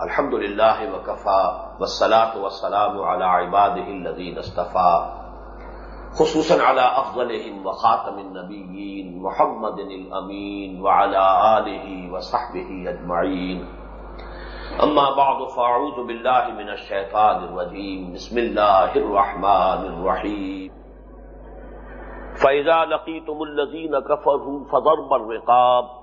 الحمد لله وكفى والصلاة والسلام على عباده الذين اصطفى خصوصا على أفضلهم وخاتم النبيين محمد الأمين وعلى آله وصحبه أجمعين أما بعد فأعوذ بالله من الشيطان الرجيم بسم الله الرحمن الرحيم فإذا لقيتم الذين كفروا فضرب الرقاب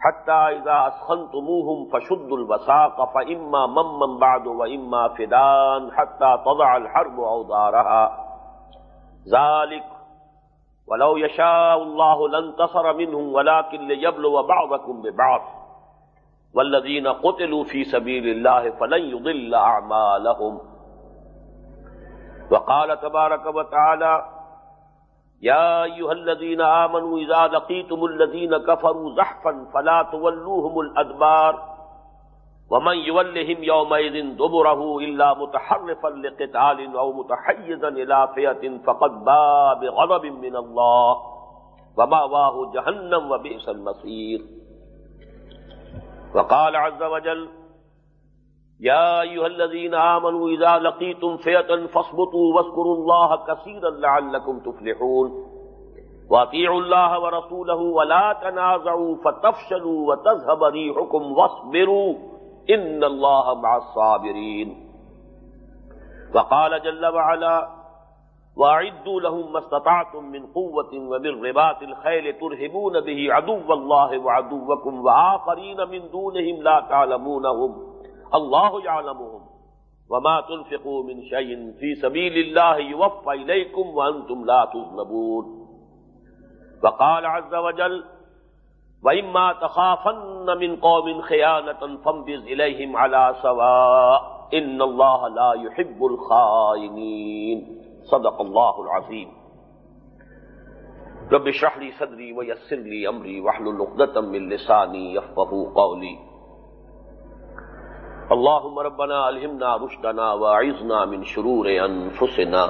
حتى إذا أسخنتموهم فشدوا الوساق فإما ممن بعد وإما فدان حتى تضع الحرب أوضارها ذلك ولو يشاء الله لانتصر منهم، ولكن ليبلو بعضكم ببعض. والذين قتلوا في سبيل الله فلن يضل أعمالهم. وقال تبارك وتعالى يا أيها الذين آمنوا إذا لقيتم الذين كفروا زحفا فلا تولوهم الأدبار ومن يولهم يومئذ دبره إلا متحرفا لقتال أو متحيزا إلى فئة فقد باء بغضب من الله ومأواه جهنم وبئس المصير وقال عز وجل يا أيها الذين آمنوا إذا لقيتم فئة فاصبطوا واذكروا الله كثيرا لعلكم تفلحون. وأطيعوا الله ورسوله ولا تنازعوا فتفشلوا وتذهب ريحكم واصبروا إن الله مع الصابرين. وقال جل وعلا وأعدوا لهم ما استطعتم من قوة ومن رباط الخيل ترهبون به عدو الله وعدوكم وآخرين من دونهم لا تعلمونهم. اللہ يعلمهم وما تنفقوا من شيء في سبيل الله يوفى إليكم وأنتم لا تظلمون. وقال عز وجل، وإما تخافن من قوم خيانة فانبذ إليهم على سواء إن الله لا يحب الخائنين. صدق الله العظيم رب اشرح لي صدري ويسر لي أمري واحلل عقدة من لساني يفقهوا قولي اللهم ربنا الهمنا رشدنا واعذنا من شرور انفسنا.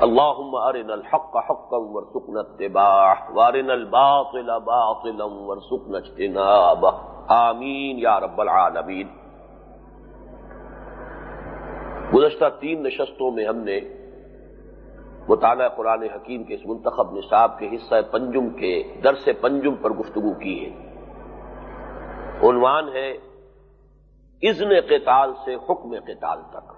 اللهم ارنا الحق حقا وارزقنا اتباعه، وارنا الباطل باطلا وارزقنا اجتنابه. آمین یا رب العالمین. گزشتہ تین نشستوں میں ہم نے مطالعہ قرآن حکیم کے اس منتخب نصاب کے حصہ پنجم کے درس پنجم پر گفتگو کی ہے۔ عنوان ہے اذن قتال سے حکم قتال تک۔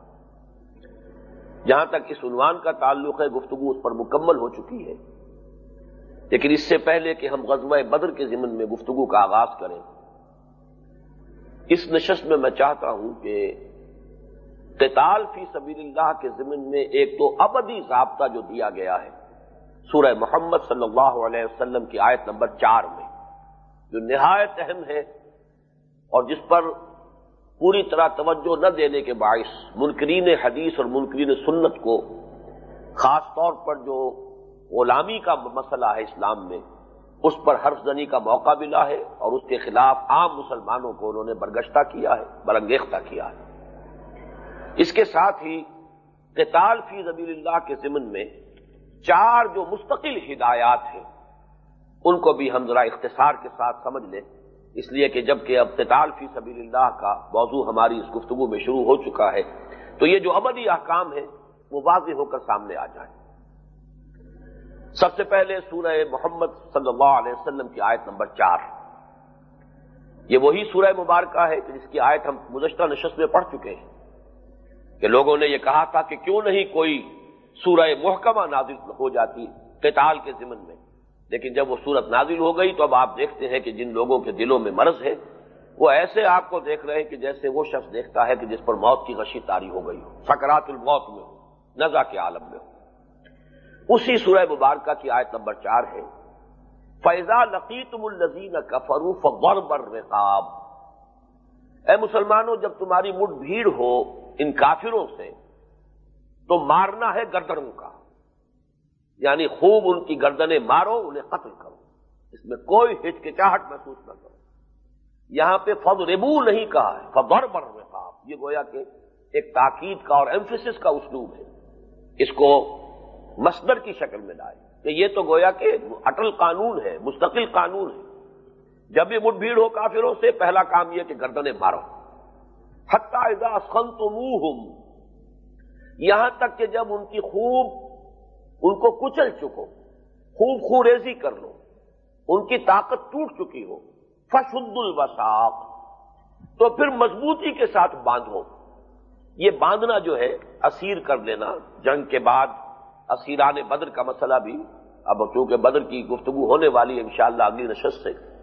جہاں تک اس عنوان کا تعلق ہے، گفتگو اس پر مکمل ہو چکی ہے۔ لیکن اس سے پہلے کہ ہم غزوہ بدر کے ضمن میں گفتگو کا آغاز کریں، اس نشست میں میں چاہتا ہوں کہ قتال فی سبیل اللہ کے ضمن میں ایک تو ابدی ضابطہ جو دیا گیا ہے، سورہ محمد صلی اللہ علیہ وسلم کی آیت نمبر چار میں، جو نہایت اہم ہے اور جس پر پوری طرح توجہ نہ دینے کے باعث منکرین حدیث اور منکرین سنت کو خاص طور پر جو غلامی کا مسئلہ ہے اسلام میں، اس پر حرف زنی کا موقع ملا ہے اور اس کے خلاف عام مسلمانوں کو انہوں نے برگشتہ کیا ہے برنگیختہ کیا ہے۔ اس کے ساتھ ہی قتال فی زبیل اللہ کے ضمن میں چار جو مستقل ہدایات ہیں، ان کو بھی ہم ذرا اختصار کے ساتھ سمجھ لیں۔ اس لیے کہ جبکہ اب قتال فی سبیل اللہ کا موضوع ہماری اس گفتگو میں شروع ہو چکا ہے، تو یہ جو ابدی احکام ہے وہ واضح ہو کر سامنے آ جائیں۔ سب سے پہلے سورہ محمد صلی اللہ علیہ وسلم کی آیت نمبر چار۔ یہ وہی سورہ مبارکہ ہے جس کی آیت ہم گزشتہ نشست میں پڑھ چکے ہیں۔ کہ لوگوں نے یہ کہا تھا کہ کیوں نہیں کوئی سورہ محکمہ نازل ہو جاتی قتال کے ضمن میں؟ لیکن جب وہ صورت نازل ہو گئی تو اب آپ دیکھتے ہیں کہ جن لوگوں کے دلوں میں مرض ہے، وہ ایسے آپ کو دیکھ رہے ہیں کہ جیسے وہ شخص دیکھتا ہے کہ جس پر موت کی غشی تاری ہو گئی ہو۔ سکرات الموت میں ہو نزا کے عالم میں ہو۔ اسی سورہ مبارکہ کی آیت نمبر چار ہے فیضا لقیتم الزین کفروف بر رقاب اے مسلمانوں، جب تمہاری مٹ بھیڑ ہو ان کافروں سے، تو مارنا ہے گردنوں کا۔ یعنی خوب ان کی گردنیں مارو، انہیں قتل کرو۔ اس میں کوئی ہچکچاہٹ محسوس نہ کرو۔ یہاں پہ فض ربو نہیں کہا ہے فبر بر رقاب یہ گویا کہ ایک تاکید کا اور ایمفسس کا اسلوب ہے۔ اس کو مصدر کی شکل میں لائے۔ کہ یہ تو گویا کہ اٹل قانون ہے، مستقل قانون ہے۔ جب بھی مٹ بھیڑ ہو کافروں سے، پہلا کام یہ کہ گردنیں مارو۔ حتہ خن تو یہاں تک کہ جب ان کی خوب ان کو کچل چکو، خوب خوریزی کر لو، ان کی طاقت ٹوٹ چکی ہو۔ فشد الوساق۔ تو پھر مضبوطی کے ساتھ باندھو۔ یہ باندھنا جو ہے، اسیر کر لینا۔ جنگ کے بعد اسیران بدر کا مسئلہ بھی۔ اب چونکہ بدر کی گفتگو ہونے والی ہے، انشاءاللہ اگلی نشست سے۔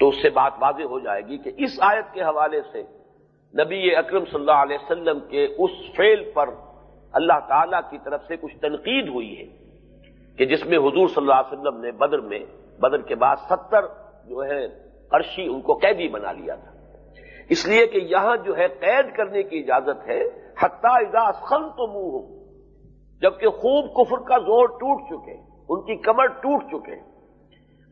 تو اس سے بات واضح ہو جائے گی کہ اس آیت کے حوالے سے نبی اکرم صلی اللہ علیہ وسلم کے اس فیل پر اللہ تعالی کی طرف سے کچھ تنقید ہوئی ہے کہ جس میں حضور صلی اللہ علیہ وسلم نے بدر میں، بدر کے بعد ستر جو ہے عرشی ان کو قیدی بنا لیا تھا۔ اس لیے کہ یہاں جو ہے قید کرنے کی اجازت ہے حتہ اجاز خن تو منہ ہو جبکہ خوب کفر کا زور ٹوٹ چکے، ان کی کمر ٹوٹ چکے۔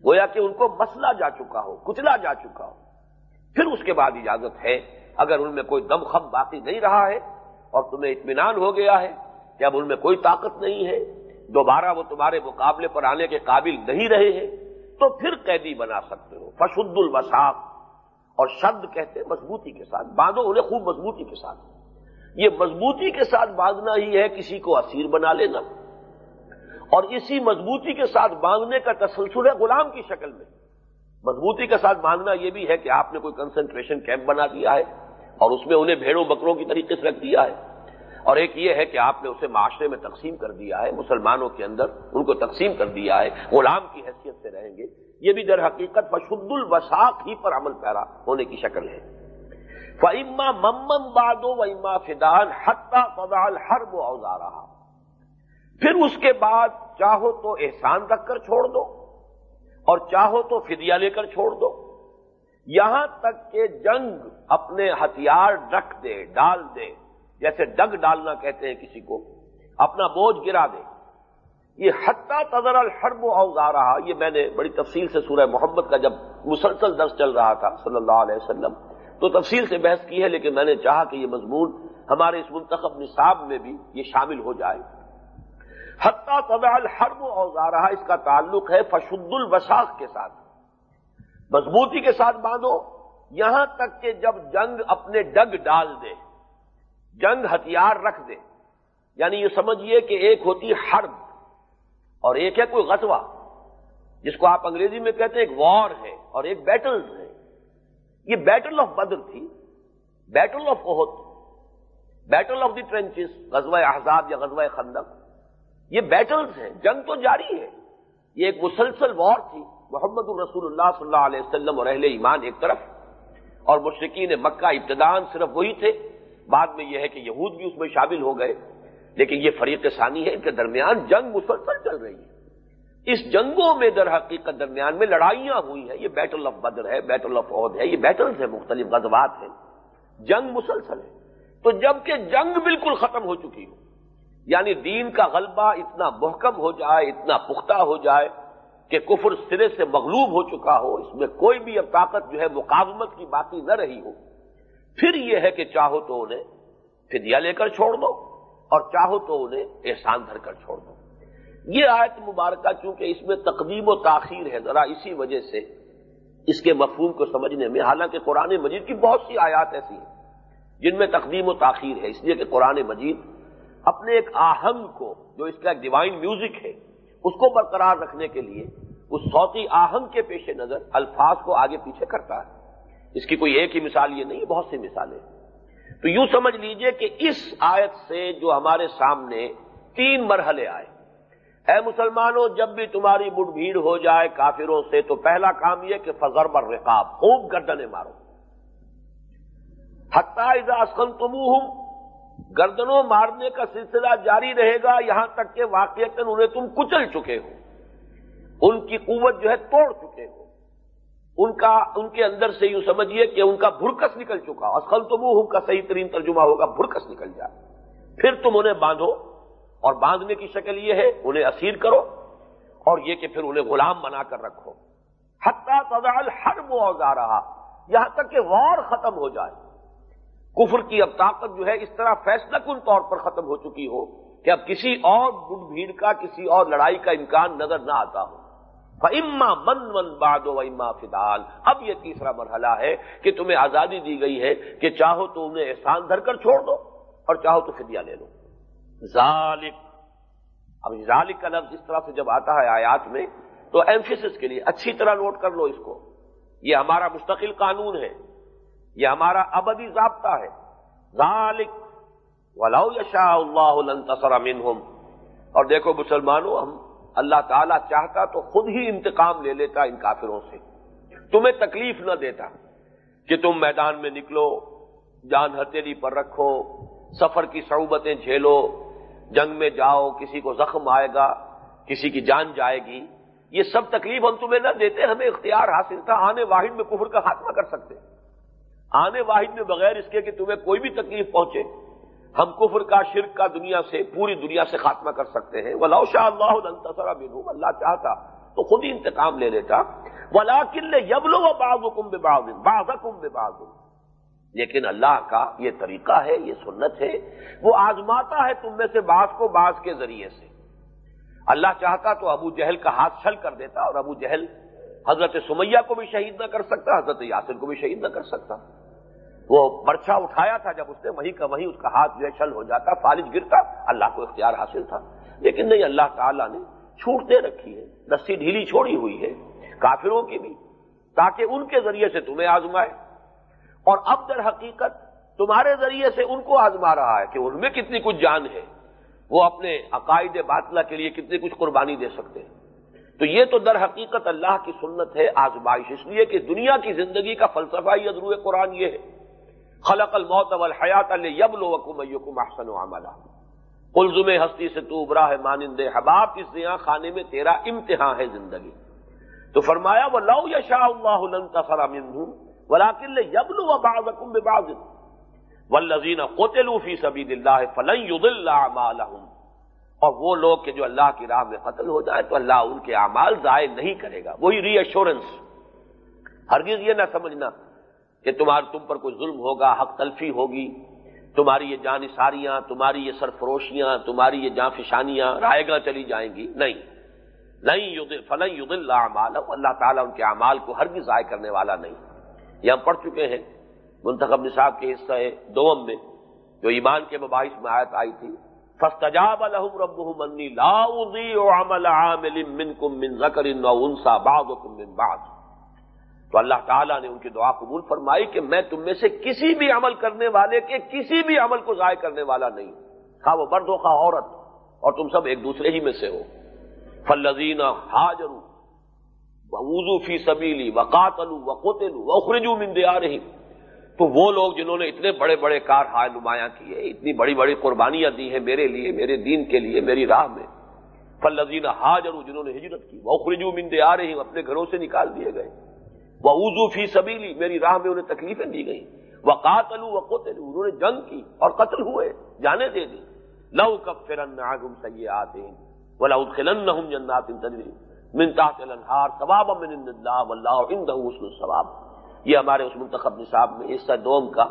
گویا کہ ان کو مسلا جا چکا ہو، کچلا جا چکا ہو۔ پھر اس کے بعد اجازت ہے، اگر ان میں کوئی دم خم باقی نہیں رہا ہے اور تمہیں اطمینان ہو گیا ہے کہ اب ان میں کوئی طاقت نہیں ہے، دوبارہ وہ تمہارے مقابلے پر آنے کے قابل نہیں رہے ہیں، تو پھر قیدی بنا سکتے ہو۔ فشد الوساق اور شد کہتے ہیں مضبوطی کے ساتھ، باندھو انہیں خوب مضبوطی کے ساتھ۔ یہ مضبوطی کے ساتھ باندھنا ہی ہے، کسی کو اسیر بنا لینا۔ اور اسی مضبوطی کے ساتھ باندھنے کا تسلسل ہے غلام کی شکل میں۔ مضبوطی کے ساتھ باندھنا یہ بھی ہے کہ آپ نے کوئی کنسنٹریشن کیمپ بنا دیا ہے۔ اور اس میں انہیں بھیڑوں بکروں کی طریقے سے رکھ دیا ہے۔ اور ایک یہ ہے کہ آپ نے اسے معاشرے میں تقسیم کر دیا ہے، مسلمانوں کے اندر ان کو تقسیم کر دیا ہے، غلام کی حیثیت سے رہیں گے۔ یہ بھی در حقیقت فشد الوساق ہی پر عمل پیرا ہونے کی شکل ہے۔ فعما ممن بادو و اما فدان حتہ فضال ہر وہ اوزا رہا پھر اس کے بعد چاہو تو احسان رکھ کر چھوڑ دو اور چاہو تو فدیہ لے کر چھوڑ دو۔ یہاں تک کہ جنگ اپنے ہتھیار رکھ دے، ڈال دے۔ جیسے ڈگ ڈالنا کہتے ہیں کسی کو، اپنا بوجھ گرا دے۔ یہ حتہ تذر الحرب و اوزا رہا یہ میں نے بڑی تفصیل سے سورہ محمد کا جب مسلسل درس چل رہا تھا صلی اللہ علیہ وسلم، تو تفصیل سے بحث کی ہے، لیکن میں نے چاہا کہ یہ مضمون ہمارے اس منتخب نصاب میں بھی یہ شامل ہو جائے۔ حتہ طبع الحرب و اوزا رہا اس کا تعلق ہے فشد الوساق کے ساتھ۔ مضبوطی کے ساتھ باندھو، یہاں تک کہ جب جنگ اپنے ڈگ ڈال دے، جنگ ہتھیار رکھ دے یعنی یہ سمجھیے کہ ایک ہوتی حرب اور ایک ہے کوئی غزوہ، جس کو آپ انگریزی میں کہتے ہیں ایک وار ہے اور ایک بیٹل ہے۔ یہ بیٹل آف بدر تھی battle of Uhud battle of the trenches غزوہ احزاب یا غزوہ خندق، یہ بیٹلز ہیں، جنگ تو جاری ہے۔ یہ ایک مسلسل وار تھی۔ محمد الرسول اللہ صلی اللہ علیہ وسلم اور اہل ایمان ایک طرف، اور مشرقین مکہ ابتدان صرف وہی تھے۔ بعد میں یہ ہے کہ یہود بھی اس میں شامل ہو گئے، لیکن یہ فریق ثانی ہے، ان کے درمیان جنگ مسلسل چل رہی ہے۔ اس جنگوں میں در حقیقت درمیان میں لڑائیاں ہوئی ہیں۔ یہ بیٹل آف بدر ہے بیٹل آف عہد ہے، یہ بیٹلز ہیں، مختلف غزوات ہیں۔ جنگ مسلسل ہے۔ تو جبکہ جنگ بالکل ختم ہو چکی ہو یعنی دین کا غلبہ اتنا محکم ہو جائے، اتنا پختہ ہو جائے کہ کفر سرے سے مغلوب ہو چکا ہو، اس میں کوئی بھی اب طاقت جو ہے مقابمت کی باقی نہ رہی ہو۔ پھر یہ ہے کہ چاہو تو انہیں فدیہ لے کر چھوڑ دو اور چاہو تو انہیں احسان دھر کر چھوڑ دو۔ یہ آیت مبارکہ چونکہ اس میں تقدیم و تاخیر ہے، ذرا اسی وجہ سے اس کے مفہوم کو سمجھنے میں، حالانکہ قرآن مجید کی بہت سی آیات ایسی ہیں جن میں تقدیم و تاخیر ہے۔ اس لیے کہ قرآن مجید اپنے ایک آہنگ کو، جو اس کا ایک ڈیوائن میوزک ہے، اس کو برقرار رکھنے کے لیے اس صوتی آہنگ کے پیش نظر الفاظ کو آگے پیچھے کرتا ہے۔ اس کی کوئی ایک ہی مثال یہ نہیں، بہت سی مثالیں۔ تو یوں سمجھ لیجیے کہ اس آیت سے جو ہمارے سامنے تین مرحلے آئے۔ اے مسلمانوں، جب بھی تمہاری مٹ بھیڑ ہو جائے کافروں سے، تو پہلا کام یہ کہ فضر بر رقاب خوب گردنے مارو۔ حتائز اسکن تمہ گردنوں مارنے کا سلسلہ جاری رہے گا، یہاں تک کہ واقعات انہیں تم کچل چکے ہو۔ ان کی قوت جو ہے توڑ چکے ہو۔ ان کا، ان کے اندر سے یوں سمجھیے کہ ان کا بھرکس نکل چکا۔ اسخل تو منہ کا صحیح ترین ترجمہ ہوگا، بھرکس نکل جائے۔ پھر تم انہیں باندھو اور باندھنے کی شکل یہ ہے، انہیں اسیر کرو اور یہ کہ پھر انہیں غلام بنا کر رکھو۔ حتہ تزال ہر وہ اوزا رہا یہاں تک کہ وار ختم ہو جائے۔ کفر کی اب طاقت جو ہے اس طرح فیصلہ کن طور پر ختم ہو چکی ہو کہ اب کسی اور گٹ بھیڑ کا، کسی اور لڑائی کا امکان نظر نہ آتا ہو۔ اما من من باد و اما فدال۔ اب یہ تیسرا مرحلہ ہے کہ تمہیں آزادی دی گئی ہے کہ چاہو تو انہیں احسان دھر کر چھوڑ دو اور چاہو تو فدیہ لے لو۔ ذالک۔ اب ذالک کا لفظ اس طرح سے جب آتا ہے آیات میں تو ایمفیس کے لیے اچھی طرح نوٹ کر لو اس کو۔ یہ ہمارا مستقل قانون ہے۔ یہ ہمارا ابدی ضابطہ ہے۔ ذالک۔ ولاؤ یشاء اللہ تصر منہم اور دیکھو مسلمانوں، ہم اللہ تعالیٰ چاہتا تو خود ہی انتقام لے لیتا ان کافروں سے۔ تمہیں تکلیف نہ دیتا کہ تم میدان میں نکلو، جان ہتھیلی پر رکھو، سفر کی صعوبتیں جھیلو، جنگ میں جاؤ، کسی کو زخم آئے گا، کسی کی جان جائے گی۔ یہ سب تکلیف ہم تمہیں نہ دیتے، ہمیں اختیار حاصل تھا، آنے واحد میں کفر کا خاتمہ کر سکتے۔ آنے واحد میں بغیر اس کے کہ تمہیں کوئی بھی تکلیف پہنچے۔ ہم کفر کا، شرک کا دنیا سے، پوری دنیا سے خاتمہ کر سکتے ہیں۔ ولا شاہ اللہ بن اللہ چاہتا تو خود ہی انتقام لے لیتا۔ ولا کل یبلو و باغ کم بے باغ باغ کم بے لیکن اللہ کا یہ طریقہ ہے، یہ سنت ہے۔ وہ آزماتا ہے تم میں سے بعض کو بعض کے ذریعے سے۔ اللہ چاہتا تو ابو جہل کا ہاتھ چھل کر دیتا اور ابو جہل حضرت سمیہ کو بھی شہید نہ کر سکتا، حضرت یاسر کو بھی شہید نہ کر سکتا۔ وہ برچا اٹھایا تھا جب اس نے وہیں کا وہیں اس کا ہاتھ جو ہے چھل ہو جاتا، فالج گرتا، اللہ کو اختیار حاصل تھا۔ لیکن نہیں، اللہ تعالیٰ نے چھوٹ دے رکھی ہے، رسی ڈھیلی چھوڑی ہوئی ہے، کافروں کی بھی، تاکہ ان کے ذریعے سے تمہیں آزمائے۔ اور اب در حقیقت تمہارے ذریعے سے ان کو آزما رہا ہے کہ ان میں کتنی کچھ جان ہے۔ وہ اپنے عقائد باطلہ کے لیے کتنی کچھ قربانی دے سکتے ہیں۔ تو یہ تو در حقیقت اللہ کی سنت ہے، آزمائش۔ اس لیے کہ دنیا کی زندگی کا فلسفہ یہ ادرو قرآن یہ ہے۔ خلق الموت والحیات یبلوکم ایکم احسن عملا۔ قلزم ہستی سے تو ابراہ مانند حباب، اس دیا خانے میں تیرا امتحان ہے زندگی۔ تو فرمایا وہ لو یشاء اللہ لن تصر منہم ولکن یبلو بعضکم ببعض۔ والذین قتلوا فی سبیل اللہ فلن یضل اعمالهم اور وہ لوگ کہ جو اللہ کی راہ میں قتل ہو جائے تو اللہ ان کے اعمال ضائع نہیں کرے گا۔ وہی ری ایشورنس ہرگز یہ نہ سمجھنا کہ تمہار تم پر کوئی ظلم ہوگا، حق تلفی ہوگی، تمہاری یہ جانساریاں تمہاری یہ سرفروشیاں، تمہاری یہ جان فشانیاں رائے گاہ چلی جائیں گی؟ نہیں۔ نہیں فلن ید اللہ اللہ تعالیٰ ان کے اعمال کو ہر بھی ضائع کرنے والا نہیں۔ یہ ہم پڑھ چکے ہیں منتخب نصاب کے حصہ دوم میں، جو ایمان کے مباحث میں آیت آئی تھی۔ فستجاب الحم رب منی لا عامل منکم من ذکر انسا بعضکم من بعض۔ تو اللہ تعالیٰ نے ان کی دعا قبول فرمائی کہ میں تم میں سے کسی بھی عمل کرنے والے کے کسی بھی عمل کو ضائع کرنے والا نہیں۔ خواہ وہ مرد ہو خواہ عورت، اور تم سب ایک دوسرے ہی میں سے ہو۔ فلزین حاجر وضو فی سبیلی وقاتلو وقوتلو وخرجو من دیا رہی تو وہ لوگ جنہوں نے اتنے بڑے بڑے کار ہائے نمایاں کیے، اتنی بڑی بڑی قربانیاں دی ہیں میرے لیے، میرے دین کے لیے، میری راہ میں۔ فلزین حاجر جنہوں نے ہجرت کی وہ من دیا رہی اپنے گھروں سے نکال دیے گئے۔ وہ اوزو فی سبیلی میری راہ میں انہیں تکلیفیں دی گئی وہ قاتلو و قتلو انہوں نے جنگ کی اور قتل ہوئے، جانے دے دی۔ لو کب فرن آگم سیے آتے وہ لو خلن ہوں جنات تجری منتا الانہار ثواب من اللہ واللہ عنده حسن الثواب۔ یہ ہمارے اس منتخب نصاب میں حصہ دوم کا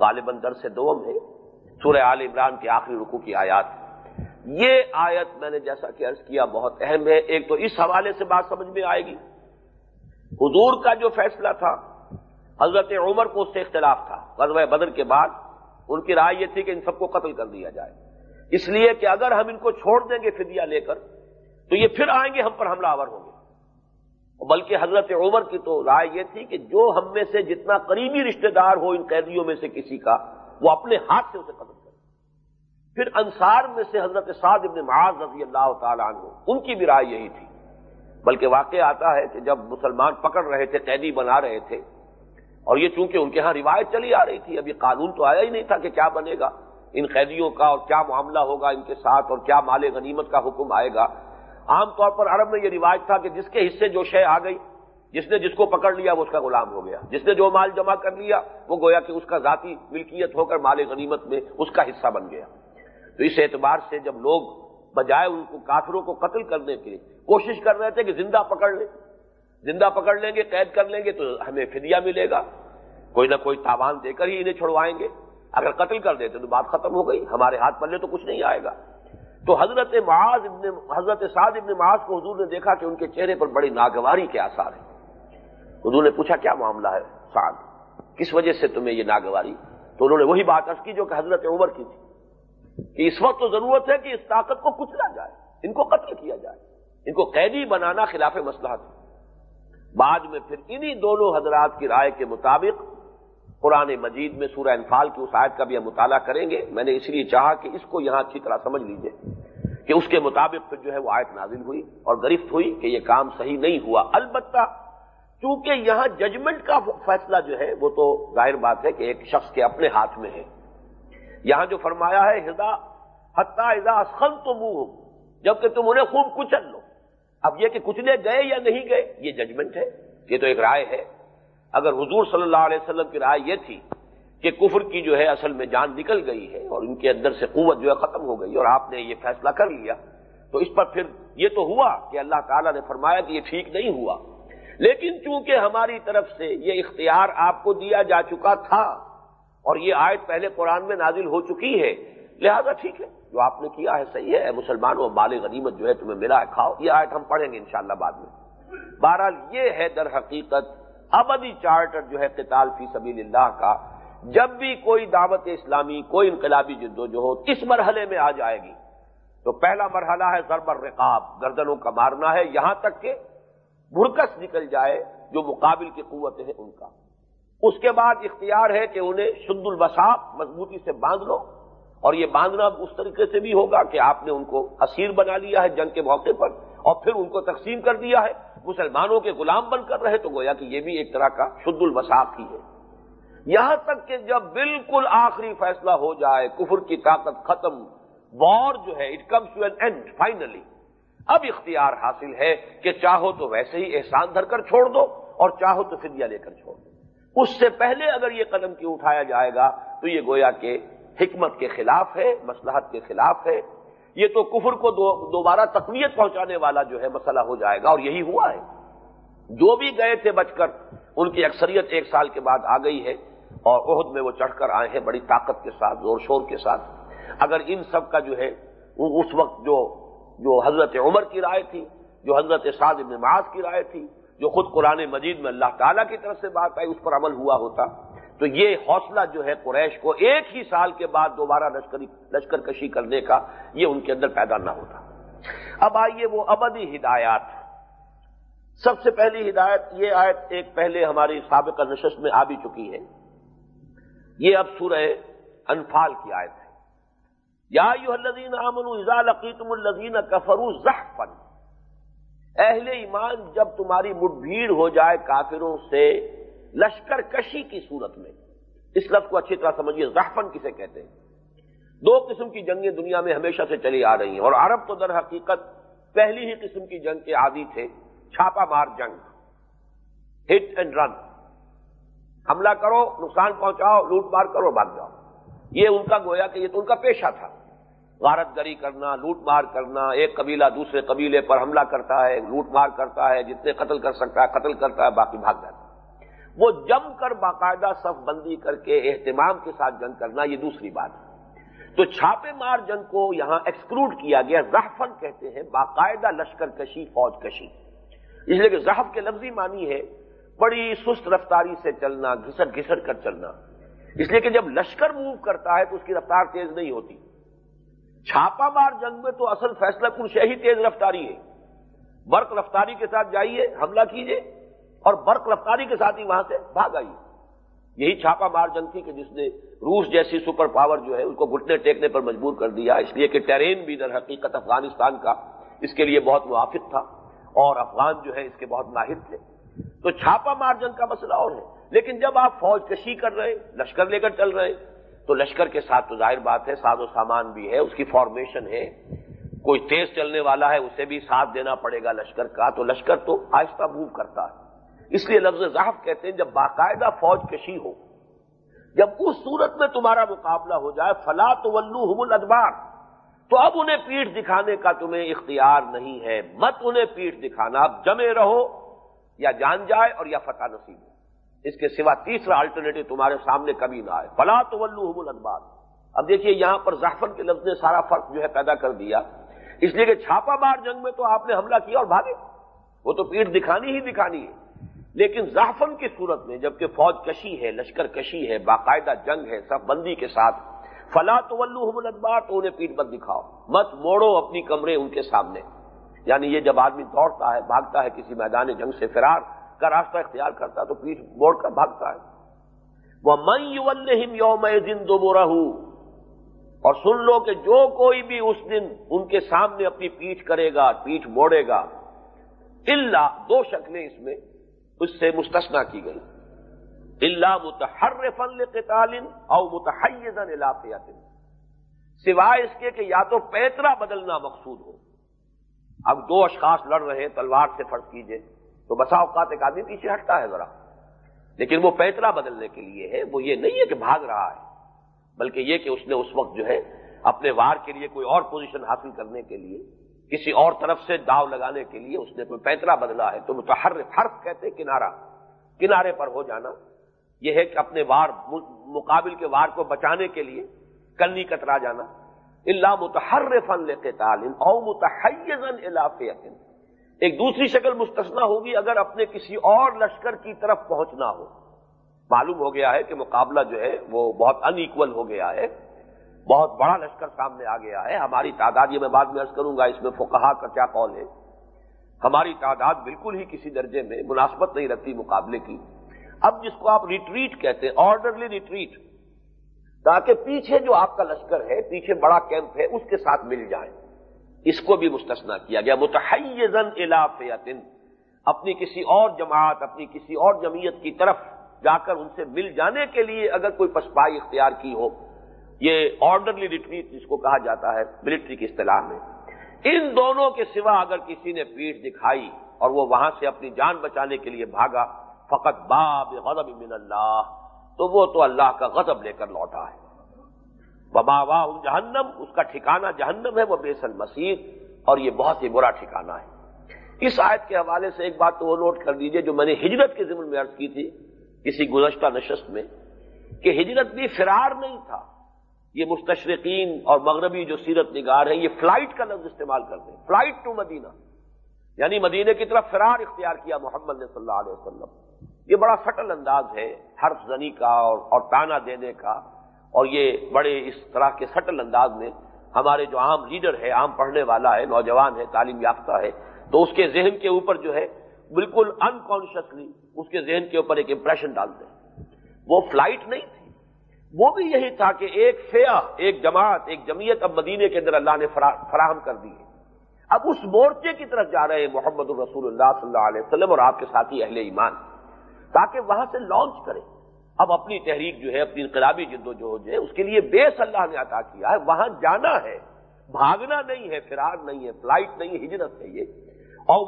غالباً درس دوم ہے، سورہ آل عمران کے آخری رکو کی آیات۔ یہ آیت میں نے جیسا کہ عرض کیا، بہت اہم ہے۔ ایک تو اس حوالے سے بات سمجھ میں آئے گی۔ حضور کا جو فیصلہ تھا، حضرت عمر کو اس سے اختلاف تھا۔ غزوہ بدر کے بعد ان کی رائے یہ تھی کہ ان سب کو قتل کر دیا جائے۔ اس لیے کہ اگر ہم ان کو چھوڑ دیں گے فدیہ لے کر، تو یہ پھر آئیں گے ہم پر حملہ آور ہوں گے۔ بلکہ حضرت عمر کی تو رائے یہ تھی کہ جو ہم میں سے جتنا قریبی رشتہ دار ہو ان قیدیوں میں سے کسی کا، وہ اپنے ہاتھ سے اسے قتل کرے۔ پھر انصار میں سے حضرت سعد ابن معاذ رضی اللہ تعالیٰ عنہ، ان کی بھی رائے یہی تھی۔ بلکہ واقع آتا ہے کہ جب مسلمان پکڑ رہے تھے، قیدی بنا رہے تھے، اور یہ چونکہ ان کے ہاں روایت چلی آ رہی تھی ابھی قانون تو آیا ہی نہیں تھا کہ کیا بنے گا، ان قیدیوں کا اور کیا معاملہ ہوگا ان کے ساتھ اور کیا مال غنیمت کا حکم آئے گا۔ عام طور پر عرب میں یہ روایت تھا کہ جس کے حصے جو شے آ گئی، جس نے جس کو پکڑ لیا وہ اس کا غلام ہو گیا، جس نے جو مال جمع کر لیا وہ گویا کہ اس کا ذاتی ملکیت ہو کر مال غنیمت میں اس کا حصہ بن گیا۔ تو اس اعتبار سے جب لوگ بجائے ان کو کافروں کو قتل کرنے کے کوشش کر رہے تھے کہ زندہ پکڑ لیں۔ زندہ پکڑ لیں گے، قید کر لیں گے تو ہمیں فدیہ ملے گا۔ کوئی نہ کوئی تاوان دے کر ہی انہیں چھڑوائیں گے۔ اگر قتل کر دیتے تو بات ختم ہو گئی۔ ہمارے ہاتھ پلے تو کچھ نہیں آئے گا۔ تو حضرت معاذ ابن حضرت سعد ابن معاذ کو حضور نے دیکھا کہ ان کے چہرے پر بڑی ناگواری کے آثار ہیں۔ حضور نے پوچھا، کیا معاملہ ہے سعد؟ کس وجہ سے تمہیں یہ ناگواری؟ تو انہوں نے وہی بات کی جو کہ حضرت عمر کی تھی۔ کہ اس وقت تو ضرورت ہے کہ اس طاقت کو کچلا جائے، ان کو قتل کیا جائے۔ ان کو قیدی بنانا خلاف مسئلہ تھا بعد میں پھر انہی دونوں حضرات کی رائے کے مطابق قرآن مجید میں سورہ انفال کی اس آیت کا بھی ہم مطالعہ کریں گے۔ میں نے اس لیے چاہا کہ اس کو یہاں اچھی طرح سمجھ لیجیے کہ اس کے مطابق پھر جو ہے وہ آیت نازل ہوئی اور گرفت ہوئی کہ یہ کام صحیح نہیں ہوا۔ البتہ چونکہ یہاں ججمنٹ کا فیصلہ جو ہے وہ تو ظاہر بات ہے کہ ایک شخص کے اپنے ہاتھ میں ہے۔ یہاں جو فرمایا ہے، ہدا حتہ ادا اسخل تو منہ جبکہ تم انہیں خوب کچل لو۔ اب یہ کہ کچلے گئے یا نہیں گئے، یہ ججمنٹ ہے، یہ تو ایک رائے ہے۔ اگر حضور صلی اللہ علیہ وسلم کی رائے یہ تھی کہ کفر کی جو ہے اصل میں جان نکل گئی ہے اور ان کے اندر سے قوت جو ہے ختم ہو گئی اور آپ نے یہ فیصلہ کر لیا، تو اس پر پھر یہ تو ہوا کہ اللہ تعالیٰ نے فرمایا کہ یہ ٹھیک نہیں ہوا۔ لیکن چونکہ ہماری طرف سے یہ اختیار آپ کو دیا جا چکا تھا اور یہ آیت پہلے قرآن میں نازل ہو چکی ہے لہذا ٹھیک ہے۔ جو آپ نے کیا ہے صحیح ہے مسلمانوں مال غنیمت جو ہے تمہیں ملا ہے، کھاؤ۔ یہ آیت ہم پڑھیں گے انشاءاللہ بعد میں۔ بہرحال یہ ہے در حقیقت ابدی چارٹر جو ہے قتال فی سبیل اللہ کا۔ جب بھی کوئی دعوت اسلامی، کوئی انقلابی جدو جو ہو اس مرحلے میں آ جائے گی، تو پہلا مرحلہ ہے ضرب الرقاب، گردنوں کا مارنا ہے۔ یہاں تک کہ بھرکس نکل جائے جو مقابل کی قوت ہے ان کا۔ اس کے بعد اختیار ہے کہ انہیں شد البساق مضبوطی سے باندھ لو۔ اور یہ باندھنا اس طریقے سے بھی ہوگا کہ آپ نے ان کو اسیر بنا لیا ہے جنگ کے موقع پر اور پھر ان کو تقسیم کر دیا ہے۔ مسلمانوں کے غلام بن کر رہے تو گویا کہ یہ بھی ایک طرح کا شد البساق ہی ہے۔ یہاں تک کہ جب بالکل آخری فیصلہ ہو جائے، کفر کی طاقت ختم، وار جو ہے it comes to an end finally اب اختیار حاصل ہے کہ چاہو تو ویسے ہی احسان دھر کر چھوڑ دو اور چاہو تو فدیہ لے کر چھوڑ دو۔ اس سے پہلے اگر یہ قدم کیوں اٹھایا جائے گا تو یہ گویا کہ حکمت کے خلاف ہے مسلحت کے خلاف ہے۔ یہ تو کفر کو دو دوبارہ تقویت پہنچانے والا جو ہے مسئلہ ہو جائے گا اور یہی ہوا ہے۔ جو بھی گئے تھے بچ کر، ان کی اکثریت ایک سال کے بعد آ گئی ہے اور عہد میں وہ چڑھ کر آئے ہیں بڑی طاقت کے ساتھ، زور شور کے ساتھ۔ اگر ان سب کا جو ہے اس وقت جو جو حضرت عمر کی رائے تھی، جو حضرت سعد ابن معاذ کی رائے تھی، جو خود قرآن مجید میں اللہ تعالیٰ کی طرف سے بات آئی، اس پر عمل ہوا ہوتا۔ تو یہ حوصلہ جو ہے قریش کو ایک ہی سال کے بعد دوبارہ لشکری لشکر کشی کرنے کا یہ ان کے اندر پیدا نہ ہوتا۔ اب آئیے وہ ابدی ہدایات۔ سب سے پہلی ہدایت یہ آیت ایک پہلے ہماری سابقہ نشست میں آ بھی چکی ہے۔ یہ اب سورہ انفال کی آیت ہے۔ یا الزین امن ازا لقیتم الزین کفرو زحفن اہل ایمان، جب تمہاری مٹ بھیڑ ہو جائے کافروں سے لشکر کشی کی صورت میں۔ اس لفظ کو اچھی طرح سمجھیے زحفن کسے کہتے ہیں۔ دو قسم کی جنگیں دنیا میں ہمیشہ سے چلی آ رہی ہیں۔ اور عرب تو در حقیقت پہلی ہی قسم کی جنگ کے عادی تھے، چھاپا مار جنگ۔ Hit and run. حملہ کرو، نقصان پہنچاؤ، لوٹ مار کرو، بھاگ جاؤ۔ یہ ان کا گویا کہ یہ تو ان کا پیشہ تھا۔ غارت گری کرنا، لوٹ مار کرنا، ایک قبیلہ دوسرے قبیلے پر حملہ کرتا ہے، لوٹ مار کرتا ہے، جتنے قتل کر سکتا ہے، قتل کرتا ہے، باقی بھاگ جاتا ہے۔ وہ جم کر باقاعدہ صف بندی کر کے اہتمام کے ساتھ جنگ کرنا یہ دوسری بات ہے۔ تو چھاپے مار جنگ کو یہاں ایکسکلوڈ کیا گیا زحفن کہتے ہیں، باقاعدہ لشکر کشی، فوج کشی۔ اس لیے کہ زحف کے لفظی معنی ہے بڑی سست رفتاری سے چلنا، گھسٹ گھسٹ کر چلنا۔ اس لیے کہ جب لشکر موو کرتا ہے تو اس کی رفتار تیز نہیں ہوتی۔ چھاپا مار جنگ میں تو اصل فیصلہ کن شہی تیز رفتاری ہے۔ برق رفتاری کے ساتھ جائیے، حملہ کیجیے۔ اور برق رفتاری کے ساتھ ہی وہاں سے بھاگ آئی۔ یہی چھاپا مار جنگ تھی کہ جس نے روس جیسی سپر پاور جو ہے ان کو گھٹنے ٹیکنے پر مجبور کر دیا، اس لیے کہ ٹیرین بھی در حقیقت افغانستان کا اس کے لیے بہت موافق تھا اور افغان جو ہے اس کے بہت ماہر تھے۔ تو چھاپا مار جنگ کا مسئلہ اور ہے۔ لیکن جب آپ فوج کشی کر رہے لشکر لے کر چل رہے تو لشکر کے ساتھ تو ظاہر بات ہے، ساز و سامان بھی ہے، اس کی فارمیشن ہے۔ کوئی تیز چلنے والا ہے، اسے بھی ساتھ دینا پڑے گا لشکر کا۔ تو لشکر تو آہستہ موو کرتا ہے۔ اس لیے لفظ ضعف کہتے ہیں جب باقاعدہ فوج کشی ہو، جب اس صورت میں تمہارا مقابلہ ہو جائے، فلا تو ولو حم تو اب انہیں پیٹھ دکھانے کا تمہیں اختیار نہیں ہے۔ مت انہیں پیٹھ دکھانا، اب جمے رہو یا جان جائے اور یا فتح نصیب ہو۔ اس کے سوا تیسرا الٹرنیٹو تمہارے سامنے کبھی نہ آئے۔ فلا تو ولو حم اب دیکھیے یہاں پر زحفن کے لفظ نے سارا فرق جو ہے پیدا کر دیا۔ اس لیے کہ چھاپا مار جنگ میں تو آپ نے حملہ کیا اور بھاگے۔ وہ تو پیٹ دکھانی ہی دکھانی ہے۔ لیکن زعفن کی صورت میں جبکہ فوج کشی ہے، لشکر کشی ہے، باقاعدہ جنگ ہے، سب بندی کے ساتھ، فلا تو الادبار، تو انہیں پیٹ مت دکھاؤ، مت موڑو اپنی کمرے ان کے سامنے۔ یعنی یہ جب آدمی دوڑتا ہے، بھاگتا ہے کسی میدان جنگ سے فرار کا راستہ اختیار کرتا ہے، تو پیٹ موڑ کر بھاگتا ہے۔ وہ میں یوم دن دو اور سن لو کہ جو کوئی بھی اس دن ان کے سامنے اپنی پیٹھ کرے گا پیٹھ موڑے گا۔ اللہ دو شکلیں اس میں۔ اس سے مستثنا کی گئی۔ اللہ متحر فن تعلیم او متحزن علاقیات سوائے اس کے کہ یا تو پیترا بدلنا مقصود ہو۔ اب دو اشخاص لڑ رہے ہیں، تلوار سے فرض کیجیے۔ تو بسا اوقات ایک آدمی پیچھے ہٹتا ہے ذرا۔ لیکن وہ پیترا بدلنے کے لیے ہے، وہ یہ نہیں ہے کہ بھاگ رہا ہے، بلکہ یہ کہ اس نے اس وقت جو ہے اپنے وار کے لیے کوئی اور پوزیشن حاصل کرنے کے لیے کسی اور طرف سے داؤ لگانے کے لیے اس نے کوئی پیترا بدلا ہے تو متحر حرف کہتے کنارا کنارے پر ہو جانا۔ یہ ہے کہ اپنے وار، مقابل کے وار کو بچانے کے لیے کلنی کترا جانا۔ اللہ متحر فن لے تعلیم او متحزن علاقے ایک دوسری شکل مستثنا ہوگی اگر اپنے کسی اور لشکر کی طرف پہنچنا ہو۔ معلوم ہو گیا ہے کہ مقابلہ جو ہے وہ بہت ان ایکول ہو گیا ہے۔ بہت بڑا لشکر سامنے آ گیا ہے۔ ہماری تعداد، یہ میں بعد میں ارض کروں گا، اس میں فقہا کا کیا قول ہے؟ ہماری تعداد بالکل ہی کسی درجے میں مناسبت نہیں رکھتی مقابلے کی۔ اب جس کو آپ ریٹریٹ کہتے ہیں آرڈرلی ریٹریٹ تاکہ پیچھے جو آپ کا لشکر ہے، پیچھے بڑا کیمپ ہے، اس کے ساتھ مل جائے۔ اس کو بھی مستثنا کیا گیا۔ متحزن الافیتن اپنی کسی اور جماعت، اپنی کسی اور جمعیت کی طرف جا کر ان سے مل جانے کے لیے اگر کوئی پسپائی اختیار کی ہو۔ یہ آرڈرلی ریٹریٹ جس کو کہا جاتا ہے ملٹری کی اصطلاح میں۔ ان دونوں کے سوا اگر کسی نے پیٹ دکھائی اور وہ وہاں سے اپنی جان بچانے کے لیے بھاگا، فقط باب غضب من اللہ، تو وہ تو اللہ کا غضب لے کر لوٹا ہے۔ ببا واہ جہنم، اس کا ٹھکانہ جہنم ہے، وہ بیسن مسیح اور یہ بہت ہی برا ٹھکانہ ہے۔ اس آیت کے حوالے سے ایک بات تو وہ نوٹ کر دیجیے، جو میں نے ہجرت کے ضمن میں عرض کی تھی کسی گزشتہ نشست میں، کہ ہجرت بھی فرار نہیں تھا۔ یہ مستشرقین اور مغربی جو سیرت نگار ہیں، یہ فلائٹ کا لفظ استعمال کرتے ہیں، فلائٹ ٹو مدینہ۔ یعنی مدینے کی طرف فرار اختیار کیا محمد صلی اللہ علیہ وسلم۔ یہ بڑا سٹل انداز ہے حرف زنی کا اور اور تانا دینے کا۔ اور یہ بڑے اس طرح کے سٹل انداز میں ہمارے جو عام لیڈر ہے، عام پڑھنے والا ہے، نوجوان ہے، تعلیم یافتہ ہے، تو اس کے ذہن کے اوپر جو ہے بالکل انکانشیسلی اس کے ذہن کے اوپر ایک امپریشن ڈالتے ہیں۔ وہ فلائٹ نہیں وہ بھی یہی تھا کہ ایک فیا ایک جماعت، ایک جمعیت اب مدینے کے اندر اللہ نے فراہم کر دی ہے۔ اب اس مورچے کی طرف جا رہے ہیں محمد الرسول اللہ صلی اللہ علیہ وسلم اور آپ کے ساتھی اہل ایمان، تاکہ وہاں سے لانچ کریں۔ اب اپنی تحریک جو ہے، اپنی انقلابی جد و جو ہے، اس کے لیے بیس اللہ نے عطا کیا ہے۔ وہاں جانا ہے، بھاگنا نہیں ہے، فرار نہیں ہے، فلائٹ نہیں ہے، ہجرت ہے یہ۔ اور